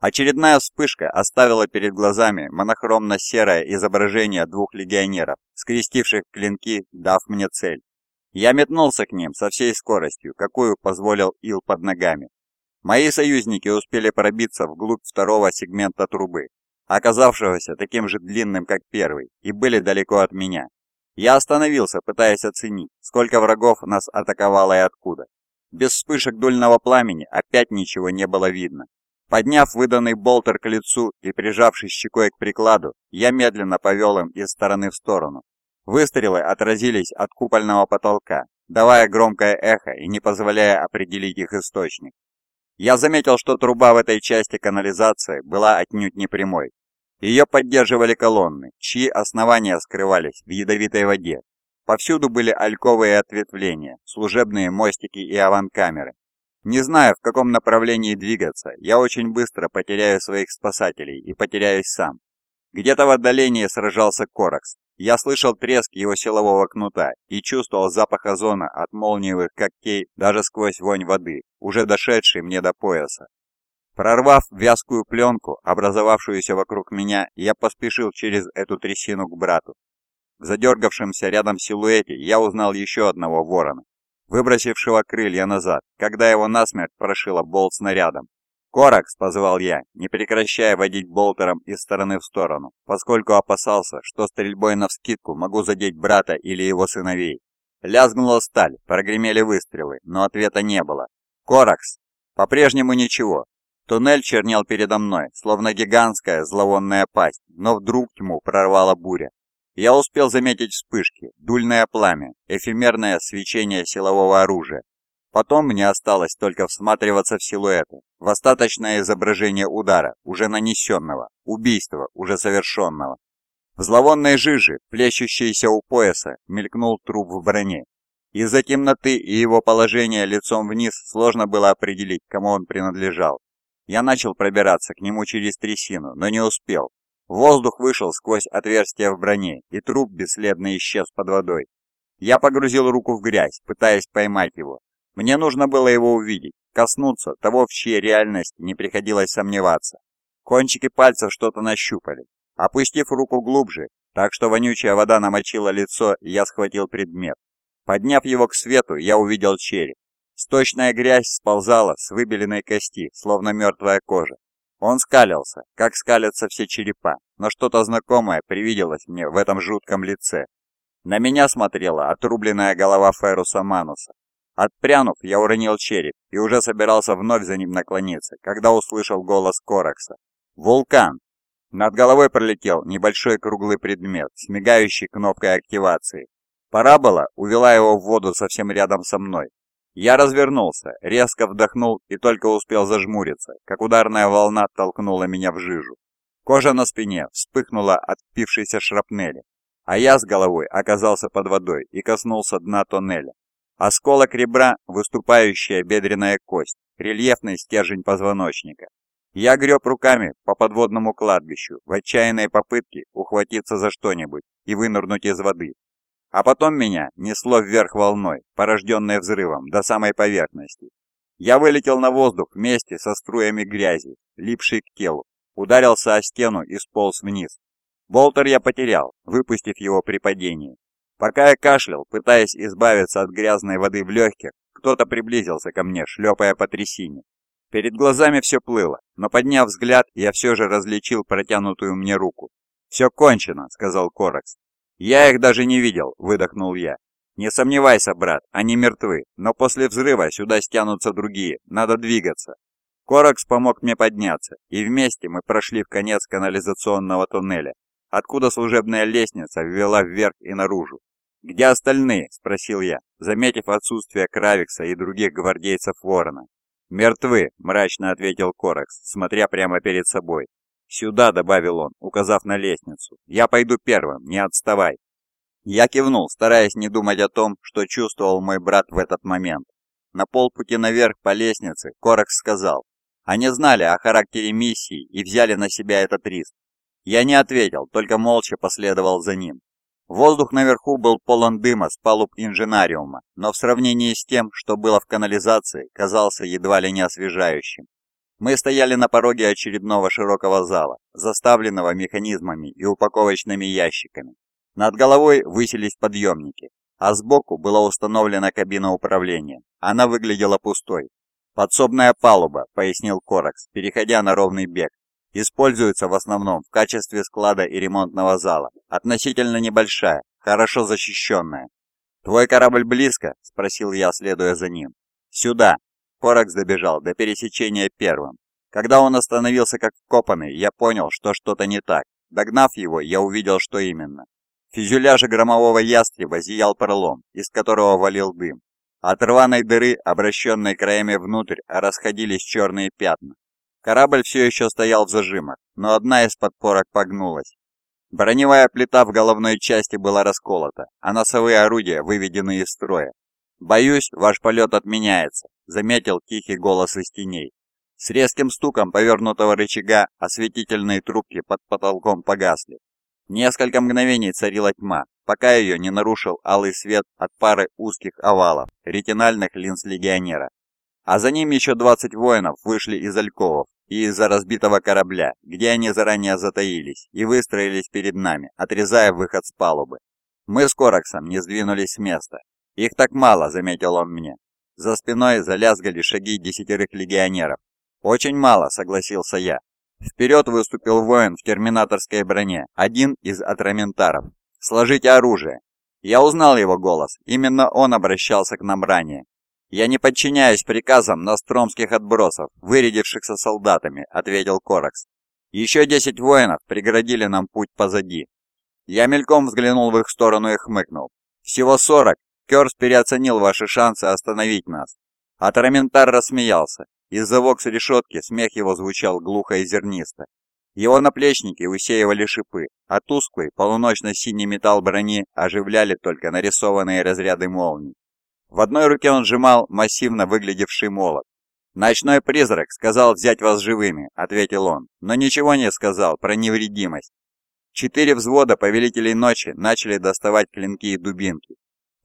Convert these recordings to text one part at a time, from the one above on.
Очередная вспышка оставила перед глазами монохромно-серое изображение двух легионеров, скрестивших клинки, дав мне цель. Я метнулся к ним со всей скоростью, какую позволил ил под ногами. Мои союзники успели пробиться вглубь второго сегмента трубы, оказавшегося таким же длинным, как первый, и были далеко от меня. Я остановился, пытаясь оценить, сколько врагов нас атаковало и откуда. Без вспышек дульного пламени опять ничего не было видно. Подняв выданный болтер к лицу и прижавшись щекой к прикладу, я медленно повел им из стороны в сторону. Выстрелы отразились от купольного потолка, давая громкое эхо и не позволяя определить их источник. Я заметил, что труба в этой части канализации была отнюдь не прямой. Ее поддерживали колонны, чьи основания скрывались в ядовитой воде. Повсюду были альковые ответвления, служебные мостики и аванкамеры. Не зная, в каком направлении двигаться, я очень быстро потеряю своих спасателей и потеряюсь сам. Где-то в отдалении сражался Коракс. Я слышал треск его силового кнута и чувствовал запах озона от молниевых когтей даже сквозь вонь воды, уже дошедшей мне до пояса. Прорвав вязкую пленку, образовавшуюся вокруг меня, я поспешил через эту трясину к брату. В задергавшемся рядом силуэте я узнал еще одного ворона, выбросившего крылья назад, когда его насмерть прошило болт снарядом. «Коракс!» – позвал я, не прекращая водить болтером из стороны в сторону, поскольку опасался, что стрельбой навскидку могу задеть брата или его сыновей. Лязгнула сталь, прогремели выстрелы, но ответа не было. «Коракс!» По-прежнему ничего. Туннель чернел передо мной, словно гигантская зловонная пасть, но вдруг тьму прорвала буря. Я успел заметить вспышки, дульное пламя, эфемерное свечение силового оружия. Потом мне осталось только всматриваться в силуэты, в остаточное изображение удара, уже нанесенного, убийства, уже совершенного. В зловонной жиже, плещущейся у пояса, мелькнул труп в броне. Из-за темноты и его положения лицом вниз сложно было определить, кому он принадлежал. Я начал пробираться к нему через трясину, но не успел. Воздух вышел сквозь отверстие в броне, и труп бесследно исчез под водой. Я погрузил руку в грязь, пытаясь поймать его. Мне нужно было его увидеть, коснуться того, в чьей реальности не приходилось сомневаться. Кончики пальцев что-то нащупали. Опустив руку глубже, так что вонючая вода намочила лицо, я схватил предмет. Подняв его к свету, я увидел череп. Сточная грязь сползала с выбеленной кости, словно мертвая кожа. Он скалился, как скалятся все черепа, но что-то знакомое привиделось мне в этом жутком лице. На меня смотрела отрубленная голова Феруса Мануса. Отпрянув, я уронил череп и уже собирался вновь за ним наклониться, когда услышал голос Коракса. «Вулкан!» Над головой пролетел небольшой круглый предмет с мигающей кнопкой активации. Парабола увела его в воду совсем рядом со мной, я развернулся, резко вдохнул и только успел зажмуриться, как ударная волна толкнула меня в жижу. Кожа на спине вспыхнула от впившейся шрапнели, а я с головой оказался под водой и коснулся дна тоннеля. Осколок ребра, выступающая бедренная кость, рельефный стержень позвоночника. Я греб руками по подводному кладбищу в отчаянной попытке ухватиться за что-нибудь и вынырнуть из воды, а потом меня несло вверх волной, порожденной взрывом, до самой поверхности. Я вылетел на воздух вместе со струями грязи, липшей к телу, ударился о стену и сполз вниз. Болтер я потерял, выпустив его при падении. Пока я кашлял, пытаясь избавиться от грязной воды в легких, кто-то приблизился ко мне, шлепая по трясине. Перед глазами все плыло, но подняв взгляд, я все же различил протянутую мне руку. «Все кончено», — сказал Коракс. «Я их даже не видел», — выдохнул я. «Не сомневайся, брат, они мертвы, но после взрыва сюда стянутся другие, надо двигаться». Коракс помог мне подняться, и вместе мы прошли в конец канализационного туннеля, откуда служебная лестница ввела вверх и наружу. «Где остальные?» – спросил я, заметив отсутствие Кравикса и других гвардейцев Ворона. «Мертвы», – мрачно ответил Коракс, смотря прямо перед собой. «Сюда», — добавил он, указав на лестницу. «Я пойду первым, не отставай». Я кивнул, стараясь не думать о том, что чувствовал мой брат в этот момент. На полпути наверх по лестнице Коракс сказал. Они знали о характере миссии и взяли на себя этот риск. Я не ответил, только молча последовал за ним. Воздух наверху был полон дыма с палуб инженариума, но в сравнении с тем, что было в канализации, казался едва ли не освежающим. Мы стояли на пороге очередного широкого зала, заставленного механизмами и упаковочными ящиками. Над головой высились подъемники, а сбоку была установлена кабина управления. Она выглядела пустой. «Подсобная палуба», — пояснил Коракс, переходя на ровный бег. «Используется в основном в качестве склада и ремонтного зала. Относительно небольшая, хорошо защищенная. «Твой корабль близко?» — спросил я, следуя за ним. «Сюда!» Коракс добежал до пересечения первым. Когда он остановился как вкопанный, я понял, что что-то не так. Догнав его, я увидел, что именно. В фюзеляже громового ястреба зиял пролом, из которого валил дым. От рваной дыры, обращенной краями внутрь, расходились черные пятна. Корабль все еще стоял в зажимах, но одна из подпорок погнулась. Броневая плита в головной части была расколота, а носовые орудия выведены из строя. «Боюсь, ваш полет отменяется», — заметил тихий голос из теней. С резким стуком повернутого рычага осветительные трубки под потолком погасли. Несколько мгновений царила тьма, пока ее не нарушил алый свет от пары узких овалов, ретинальных линз легионера. А за ним еще 20 воинов вышли из альковов и из-за разбитого корабля, где они заранее затаились, и выстроились перед нами, отрезая выход с палубы. Мы с Кораксом не сдвинулись с места, «Их так мало», — заметил он мне. За спиной залязгали шаги десятерых легионеров. «Очень мало», — согласился я. Вперед выступил воин в терминаторской броне, один из атраментаров. «Сложите оружие!» Я узнал его голос, именно он обращался к нам ранее. «Я не подчиняюсь приказам настромских отбросов, вырядившихся солдатами», — ответил Коракс. «Еще десять воинов преградили нам путь позади». Я мельком взглянул в их сторону и хмыкнул. «Всего сорок, Керс переоценил ваши шансы остановить нас. Атраментар рассмеялся. Из-за вокс-решетки смех его звучал глухо и зернисто. Его наплечники усеивали шипы, а тусклый полуночно-синий металл брони оживляли только нарисованные разряды молний. В одной руке он сжимал массивно выглядевший молот. «Ночной призрак сказал взять вас живыми», — ответил он, но ничего не сказал про невредимость. Четыре взвода повелителей ночи начали доставать клинки и дубинки,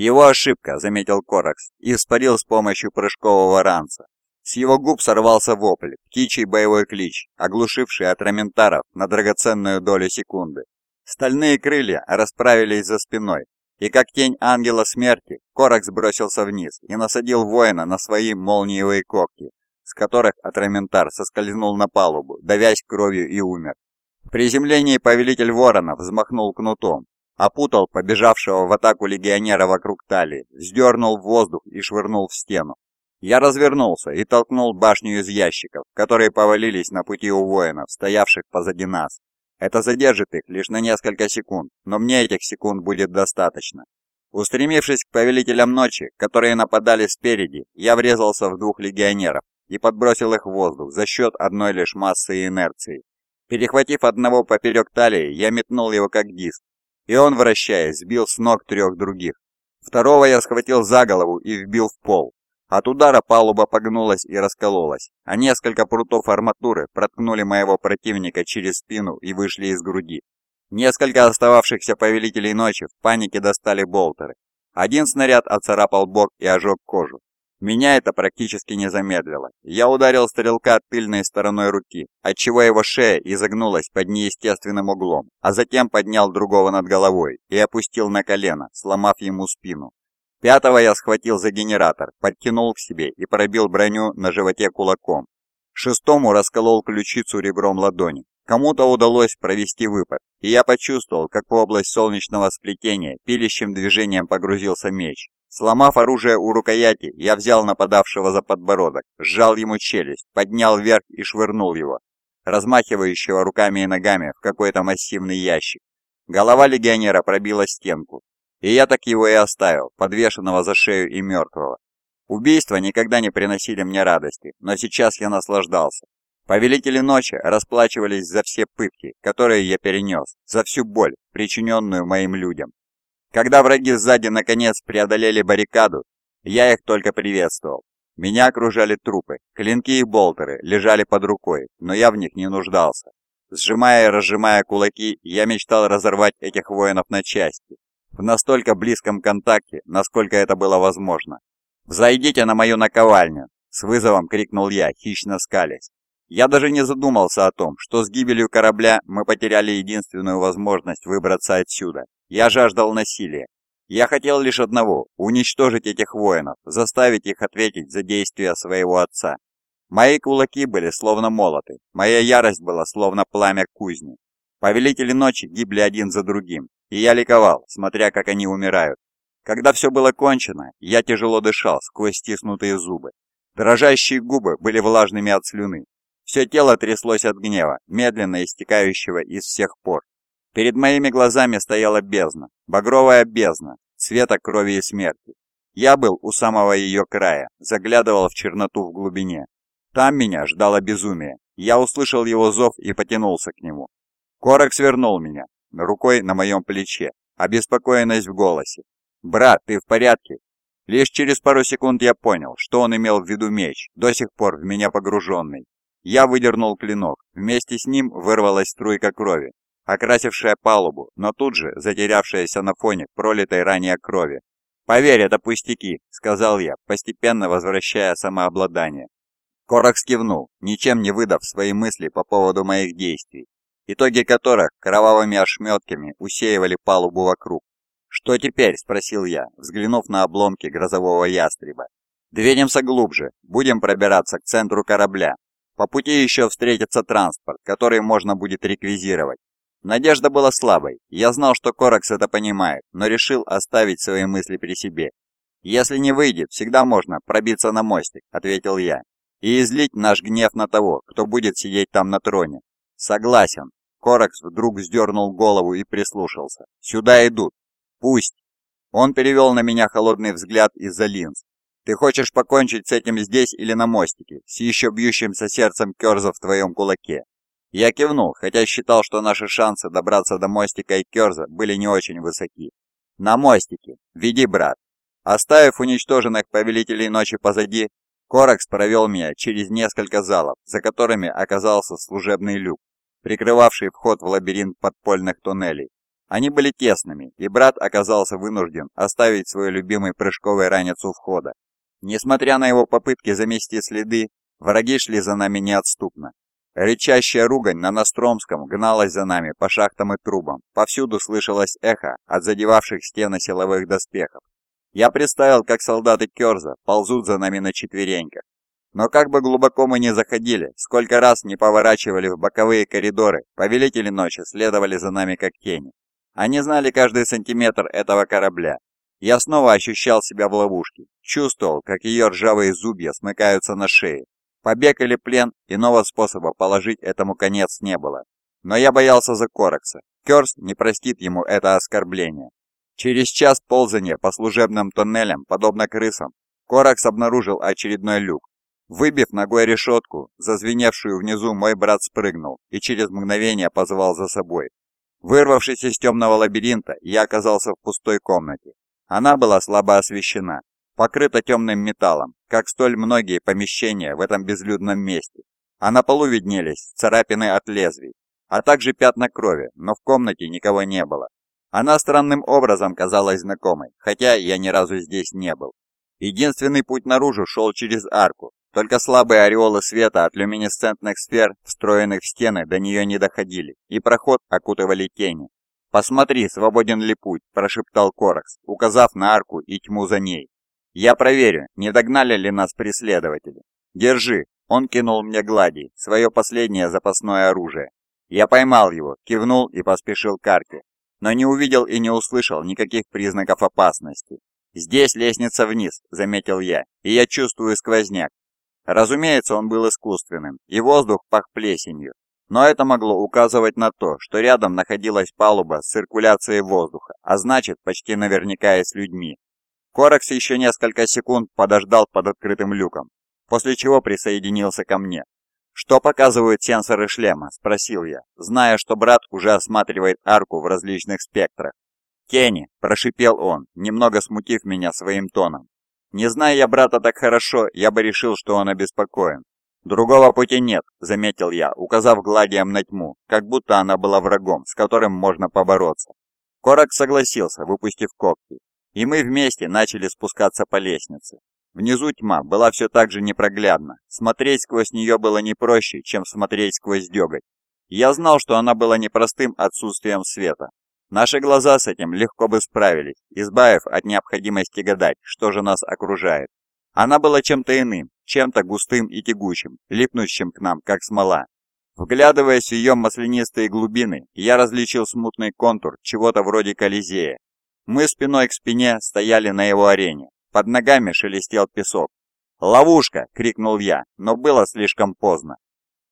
«Его ошибка», — заметил Коракс, и испарил с помощью прыжкового ранца. С его губ сорвался вопль, птичий боевой клич, оглушивший атраментаров на драгоценную долю секунды. Стальные крылья расправились за спиной, и как тень ангела смерти, Коракс бросился вниз и насадил воина на свои молниевые когти, с которых атраментар соскользнул на палубу, давясь кровью и умер. В приземлении повелитель воронов взмахнул кнутом, опутал побежавшего в атаку легионера вокруг талии, сдернул в воздух и швырнул в стену. Я развернулся и толкнул башню из ящиков, которые повалились на пути у воинов, стоявших позади нас. Это задержит их лишь на несколько секунд, но мне этих секунд будет достаточно. Устремившись к повелителям ночи, которые нападали спереди, я врезался в двух легионеров и подбросил их в воздух за счет одной лишь массы и инерции. Перехватив одного поперек талии, я метнул его как диск, и он, вращаясь, сбил с ног трех других. Второго я схватил за голову и вбил в пол. От удара палуба погнулась и раскололась, а несколько прутов арматуры проткнули моего противника через спину и вышли из груди. Несколько остававшихся повелителей ночи в панике достали болтеры. Один снаряд оцарапал бок и ожег кожу. Меня это практически не замедлило. Я ударил стрелка тыльной стороной руки, отчего его шея изогнулась под неестественным углом, а затем поднял другого над головой и опустил на колено, сломав ему спину. Пятого я схватил за генератор, подтянул к себе и пробил броню на животе кулаком. Шестому расколол ключицу ребром ладони. Кому-то удалось провести выпад, и я почувствовал, как в область солнечного сплетения пилищим движением погрузился меч. Сломав оружие у рукояти, я взял нападавшего за подбородок, сжал ему челюсть, поднял вверх и швырнул его, размахивающего руками и ногами в какой-то массивный ящик. Голова легионера пробила стенку, и я так его и оставил, подвешенного за шею и мертвого. Убийства никогда не приносили мне радости, но сейчас я наслаждался. Повелители ночи расплачивались за все пытки, которые я перенес, за всю боль, причиненную моим людям. Когда враги сзади наконец преодолели баррикаду, я их только приветствовал. Меня окружали трупы, клинки и болтеры лежали под рукой, но я в них не нуждался. Сжимая и разжимая кулаки, я мечтал разорвать этих воинов на части, в настолько близком контакте, насколько это было возможно. «Взойдите на мою наковальню!» — с вызовом крикнул я, хищно скалясь. Я даже не задумался о том, что с гибелью корабля мы потеряли единственную возможность выбраться отсюда. Я жаждал насилия. Я хотел лишь одного – уничтожить этих воинов, заставить их ответить за действия своего отца. Мои кулаки были словно молоты, моя ярость была словно пламя кузни. Повелители ночи гибли один за другим, и я ликовал, смотря как они умирают. Когда все было кончено, я тяжело дышал сквозь стиснутые зубы. Дрожащие губы были влажными от слюны. Все тело тряслось от гнева, медленно истекающего из всех пор. Перед моими глазами стояла бездна, багровая бездна, цвета крови и смерти. Я был у самого ее края, заглядывал в черноту в глубине. Там меня ждало безумие. Я услышал его зов и потянулся к нему. Корок свернул меня, рукой на моем плече, обеспокоенность в голосе. «Брат, ты в порядке?» Лишь через пару секунд я понял, что он имел в виду меч, до сих пор в меня погруженный. Я выдернул клинок, вместе с ним вырвалась струйка крови, окрасившая палубу, но тут же затерявшаяся на фоне пролитой ранее крови. «Поверь, это пустяки», — сказал я, постепенно возвращая самообладание. Коракс кивнул, ничем не выдав свои мысли по поводу моих действий, итоги которых кровавыми ошметками усеивали палубу вокруг. «Что теперь?» – спросил я, взглянув на обломки грозового ястреба. «Двинемся глубже, будем пробираться к центру корабля. По пути еще встретится транспорт, который можно будет реквизировать. Надежда была слабой, я знал, что Коракс это понимает, но решил оставить свои мысли при себе. «Если не выйдет, всегда можно пробиться на мостик», — ответил я и излить наш гнев на того, кто будет сидеть там на троне. Согласен. Коракс вдруг вздернул голову и прислушался. Сюда идут. Пусть. Он перевел на меня холодный взгляд из-за линз. Ты хочешь покончить с этим здесь или на мостике, с еще бьющимся сердцем Керза в твоем кулаке? Я кивнул, хотя считал, что наши шансы добраться до мостика и Керза были не очень высоки. На мостике. Веди, брат. Оставив уничтоженных повелителей ночи позади, Коракс провел меня через несколько залов, за которыми оказался служебный люк, прикрывавший вход в лабиринт подпольных туннелей. Они были тесными, и брат оказался вынужден оставить свой любимый прыжковый ранец у входа. Несмотря на его попытки замести следы, враги шли за нами неотступно. Рычащая ругань на Настромском гналась за нами по шахтам и трубам. Повсюду слышалось эхо от задевавших стены силовых доспехов. Я представил, как солдаты Керза ползут за нами на четвереньках. Но как бы глубоко мы ни заходили, сколько раз не поворачивали в боковые коридоры, повелители ночи следовали за нами как тени. Они знали каждый сантиметр этого корабля. Я снова ощущал себя в ловушке, чувствовал, как ее ржавые зубья смыкаются на шее. Побег или плен, иного способа положить этому конец не было. Но я боялся за Коракса. Керс не простит ему это оскорбление. Через час ползания по служебным тоннелям, подобно крысам, Коракс обнаружил очередной люк. Выбив ногой решетку, зазвеневшую внизу, мой брат спрыгнул и через мгновение позвал за собой. Вырвавшись из темного лабиринта, я оказался в пустой комнате. Она была слабо освещена, покрыта темным металлом, как столь многие помещения в этом безлюдном месте. А на полу виднелись царапины от лезвий, а также пятна крови, но в комнате никого не было. Она странным образом казалась знакомой, хотя я ни разу здесь не был. Единственный путь наружу шел через арку, только слабые ореолы света от люминесцентных сфер, встроенных в стены, до нее не доходили, и проход окутывали тени. «Посмотри, свободен ли путь», – прошептал Коракс, указав на арку и тьму за ней. «Я проверю, не догнали ли нас преследователи. Держи», – он кинул мне гладий, свое последнее запасное оружие. Я поймал его, кивнул и поспешил к арке но не увидел и не услышал никаких признаков опасности. «Здесь лестница вниз», — заметил я, — «и я чувствую сквозняк». Разумеется, он был искусственным, и воздух пах плесенью, но это могло указывать на то, что рядом находилась палуба с циркуляцией воздуха, а значит, почти наверняка и с людьми. Коракс еще несколько секунд подождал под открытым люком, после чего присоединился ко мне. «Что показывают сенсоры шлема?» – спросил я, зная, что брат уже осматривает арку в различных спектрах. «Кенни!» – прошипел он, немного смутив меня своим тоном. «Не зная я брата так хорошо, я бы решил, что он обеспокоен. «Другого пути нет», — заметил я, указав гладием на тьму, как будто она была врагом, с которым можно побороться. Корак согласился, выпустив когти, и мы вместе начали спускаться по лестнице. Внизу тьма была все так же непроглядна. Смотреть сквозь нее было не проще, чем смотреть сквозь деготь. Я знал, что она была непростым отсутствием света. Наши глаза с этим легко бы справились, избавив от необходимости гадать, что же нас окружает. Она была чем-то иным, чем-то густым и тягучим, липнущим к нам, как смола. Вглядываясь в ее маслянистые глубины, я различил смутный контур чего-то вроде Колизея. Мы спиной к спине стояли на его арене. Под ногами шелестел песок. «Ловушка!» — крикнул я, но было слишком поздно.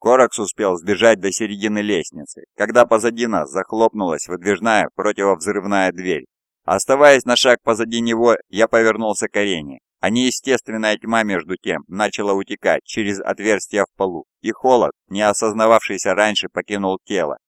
Коракс успел сбежать до середины лестницы, когда позади нас захлопнулась выдвижная противовзрывная дверь. Оставаясь на шаг позади него, я повернулся к арене, а неестественная тьма между тем начала утекать через отверстия в полу, и холод, не осознававшийся раньше, покинул тело.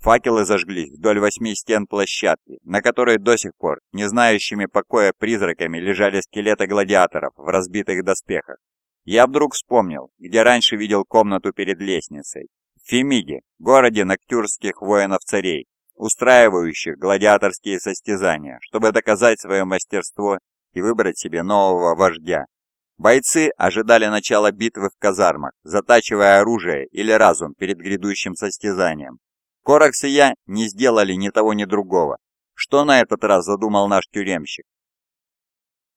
Факелы зажглись вдоль восьми стен площадки, на которой до сих пор, не знающими покоя призраками, лежали скелеты гладиаторов в разбитых доспехах. Я вдруг вспомнил, где раньше видел комнату перед лестницей. В Фемиде, городе ноктюрских воинов-царей, устраивающих гладиаторские состязания, чтобы доказать свое мастерство и выбрать себе нового вождя. Бойцы ожидали начала битвы в казармах, затачивая оружие или разум перед грядущим состязанием. Коракс и я не сделали ни того, ни другого. Что на этот раз задумал наш тюремщик?